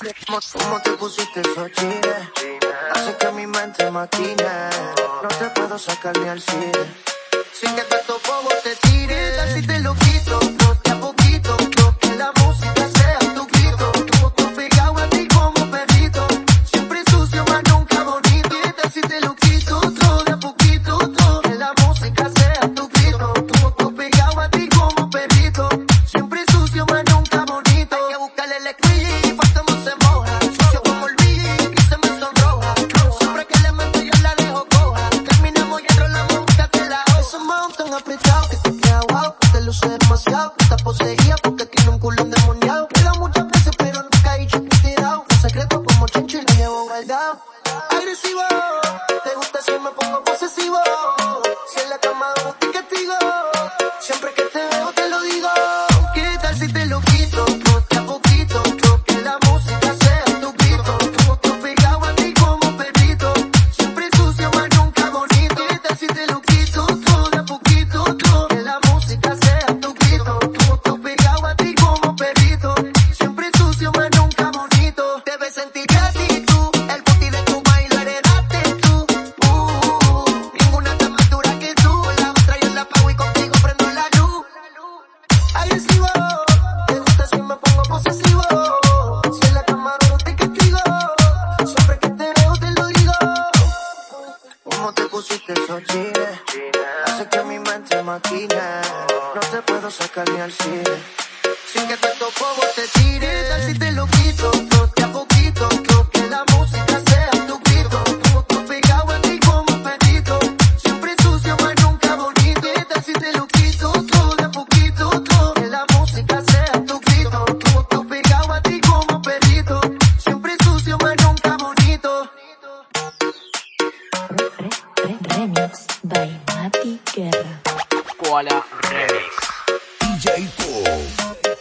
¿Cómo te pusiste esos Hace que mi mente maquine. No te puedo sacar ni al cine. Sin que tanto bobo te tire. Te luce demasiado, que estás poseída porque tiene un culo endemoniado. Queda muchas veces, pero nunca he dicho que dado. Un secreto como chencho y lo llevo guardado. Agresivo, te gusta si me pongo posesivo. Si en la cama hago te castigo, siempre que esos Hace que mi mente maquine. No te puedo sacar ni al cine. Sin que tanto poco te tire. Tal si te lo quito, Mati Guerra. Koala Remix. DJ Paul.